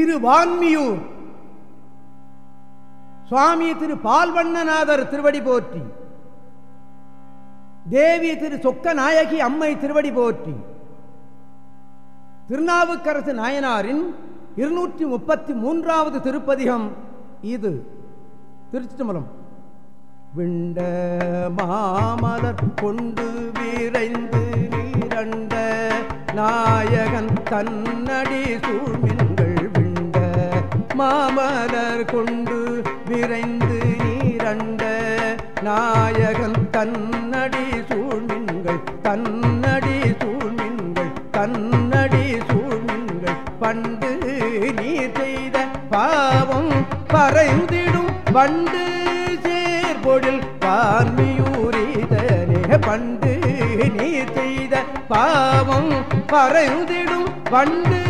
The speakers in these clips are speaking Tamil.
திருவான்மியூர். சுவாமி திரு பால்வண்ணநாதர் திருவடி போற்றி. தேவி திரு சொக்க நாயகி அம்மை திருவடி போற்றி. திருநாவுக்கரசு நாயனாரின் இருநூற்றி முப்பத்தி மூன்றாவது திருப்பதிகம் இது. திருச்சிதம்பரம் விண்ட மாமலர் கொண்டு விரைந்து நீரண்ட நாயகன் தன்னடி சூழ்மின் மாமலர் கொண்டு விரைந்து நீரண்ட நாயகன் தன்னடி சூழ்மின்கள் தன்னடி சூழ்மின்கள் தன்னடி சூழ்மின்கள் பண்டு நீர் செய்த பாவம் பறைந்திடும். பண்டு சேர்பொழில் பார்மியூரிதனே பண்டு நீர் செய்த பாவம் பறைந்திடும். பண்டு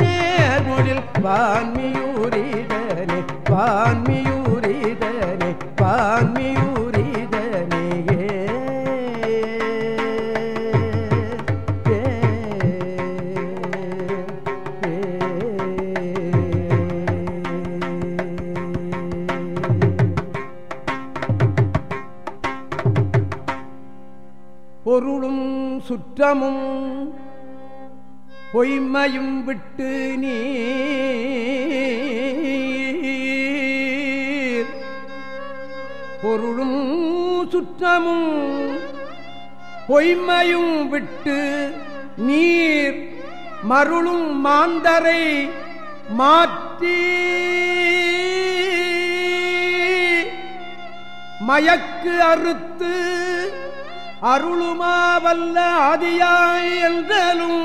சேர்பொழில் வான்மியூரிதனே வான்மியூரிதனே வான்மியூரிதனே பொருளும் சுற்றமும் பொய்மையும் விட்டு நீர். பொருளும் சுற்றமும் பொய்மையும் விட்டு நீர். மருளும் மாந்தரை மாற்றி மயக்கு அறுத்து அருளுமாவல்ல அதியாய் என்றலும்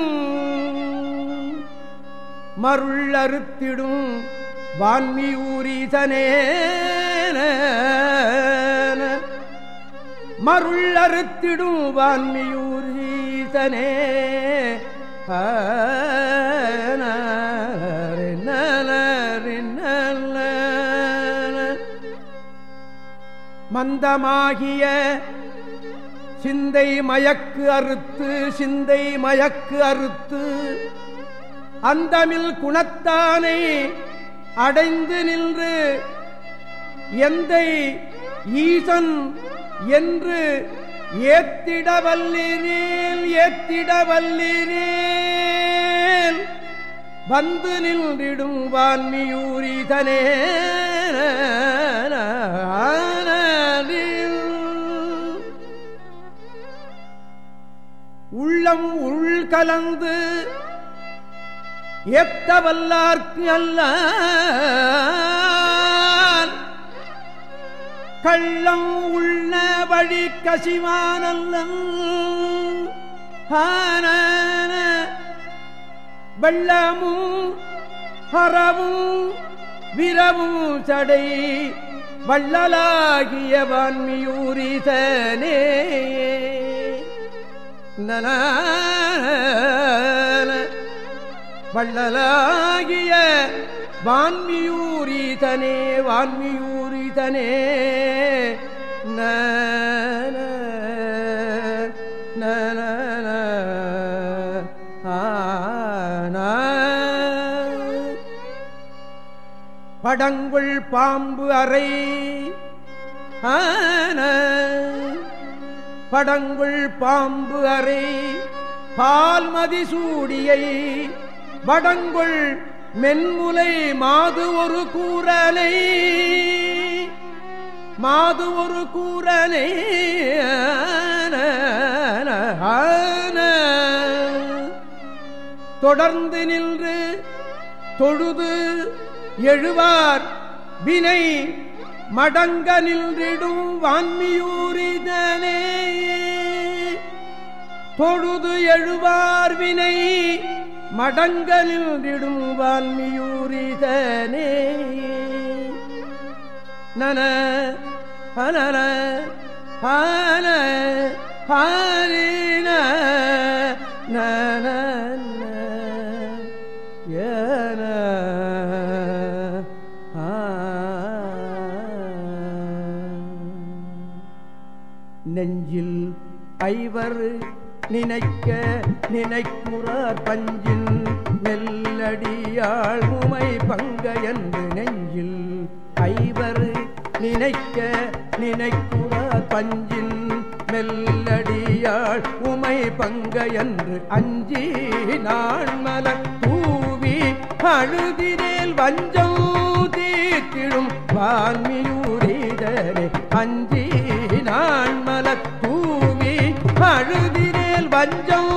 மருள் அறுத்திடும் வான்மி ஊரீசனே. மருள் அறுத்திடும் வான்மியூரீசனே மந்தமாகிய சிந்தை மயக்கு அறுத்து சிந்தை மயக்கு அறுத்து அந்தமில் குணத்தானை அடைந்து நின்று எந்தை ஈசன் என்று ஏத்திட வல்லிரேல் ஏத்திட வல்லிரேல் வந்து நின்றிடும் வான்மியூரிதனே உள்ளம் உள் கலந்து ஏத்த வல்லார்க்கு அல்ல கள்ளம் உள்ள வழி கசிவானல்ல வெள்ளமும் ஹரவும் விரவும் சடை வள்ளலாகிய வான்மியூரிசனே நன வள்ளலாகிய வான்மியூரிதனே வான்மியூரிதனே. நன படங்குள் பாம்பு அறை ஆன படங்குள் பாம்பு அறை பால்மதி சூடியை வடங்குள் மென்முலை மாது ஒரு கூறலை மாது ஒரு கூறலை தொடர்ந்து நின்று தொழுது எழுவார் வினை மடங்க நின்றிடும் வான்மியூரிதனே. தொழுது எழுவார் வினை மடங்களில் திடும் வான்மியூரிதனே நன ஹனன ஹான ஹாரின நன நெஞ்சில் ஐவர் நினைக்க நினைக்குறார் பஞ்சில் மெல்லடியாள் உமை பங்க என்று நெஞ்சில். ஐவர் நினைக்க நினைக்குறார் பஞ்சில் மெல்லடியாள் உமை பங்க என்று அஞ்சி நான் மலர் தூவி அழுதினேல் வஞ்சம் தீர்த்திடும் வான்மியூரிதனே. அஞ்சி நான் மலர் தூவி அழுதினேல் பஞ்சம்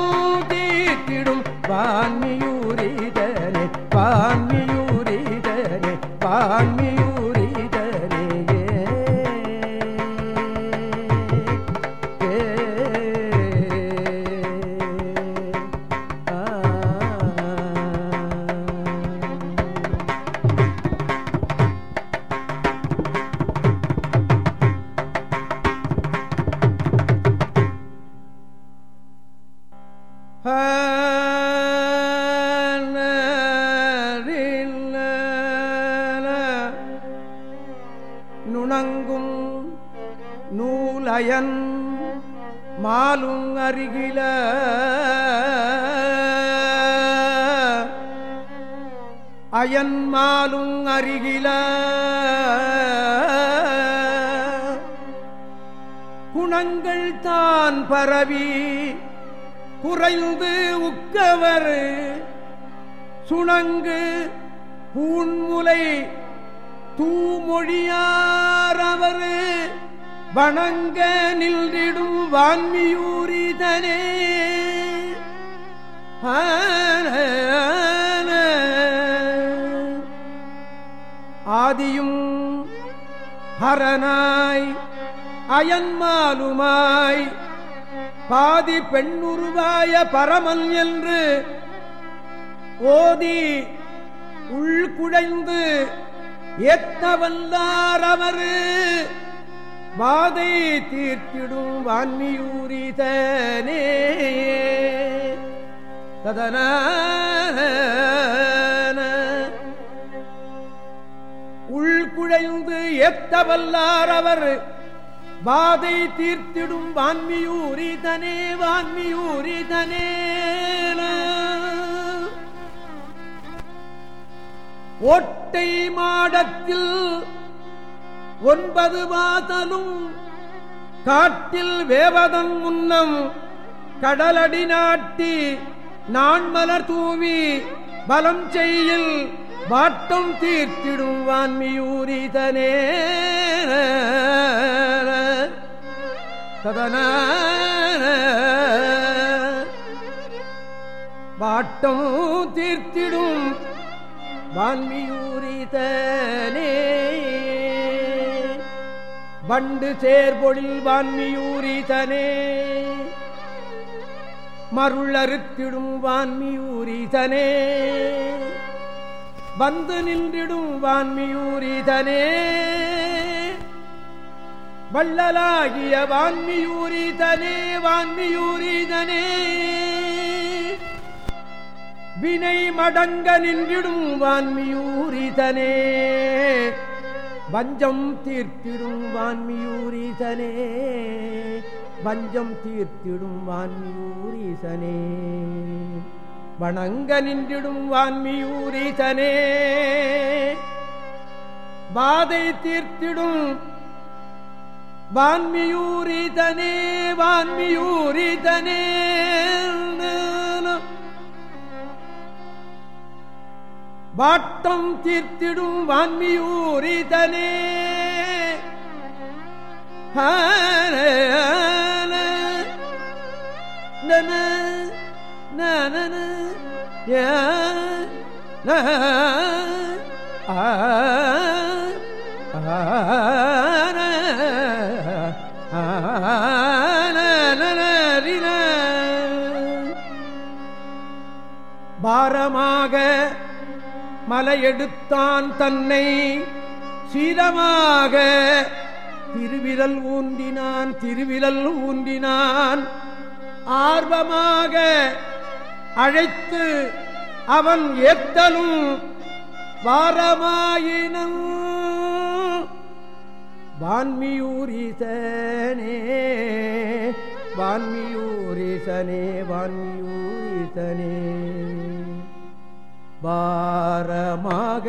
தீர்த்திடும் வான்மியூரிதனே வான்மியூரிதனே வான்மியூரிதனே நூலும் நூலயன் மாலும் அருகில. அயன் மாலும் அருகில. குணங்கள் தான் பரவி குறைந்து உக்கவர். சுணங்கு பூன்முலை தூமொழியாரவர் வணங்க நின்றிடும் வான்மியூரிதனே. ஆதியும் ஹரனாய் அயன்மாலுமாய் பாதி பெண்ணுருவாய பரமன் என்று ஓதி உள்குழைந்து ஏத்த வல்லார் அவரு? வாதை தீர்த்திடும் வான்மியூரிதனே ததன உள்குழைந்து ஏத்த வல்லார் அவர்? வாதை தீர்த்திடும் வான்மியூரிதனே வான்மியூரிதனே ஓட்டை மாடத்தில் ஒன்பது வாதலும் காட்டில் வேவதன் முன்னம் கடலடி நாட்டி நான் மலர் தூவி பலம் செய்யில் வாட்டம் தீர்த்திடும் வான்மியூரிதனே. சதன வாட்டம் தீர்த்திடும் வான்மியூரிதனே. வண்டு சேர்பொழில் வான்மியூரிதனே. மருள் அறுத்திடும் வான்மியூரிதனே. வந்து நின்றிடும் வான்மியூரிதனே. வள்ளலாகிய வான்மியூரிதனே வான்மியூரிதனே. வினை மடங்க நின்றிடும் வான்மியூரிதனே. வஞ்சம் தீர்த்திடும் வான்மியூரிதனே. வஞ்சம் தீர்த்திடும் வான்மியூரிசனே வணங்க நின்றிடும் வான்மியூரிசனே வாதை தீர்த்திடும் வான்மியூரிதனே வான்மியூரிதனே. வாட்டம் தீர்த்திடும் வான்மியூரிதனே. நன பாரமாக மலையெடுத்தான் தன்னை சீதமாக திருவிரல் ஊன்றினான் திருவிரல் ஊன்றினான். ஆர்வமாக அழைத்து அவன் ஏத்தலும் வாரமாயினும். வான்மியூரிசனே வான்மியூரிசனே வான்மியூரிசனே. பாரமாக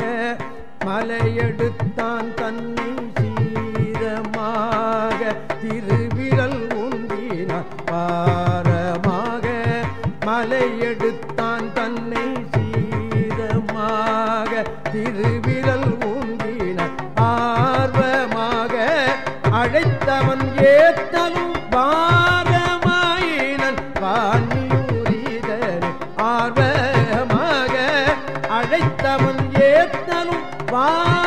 மலையெடுத்தான் தன்னை சீரமாக. திருவிரல் ஊன்றினார் பாரமாக மலையெடுத்தான் தன்னை பா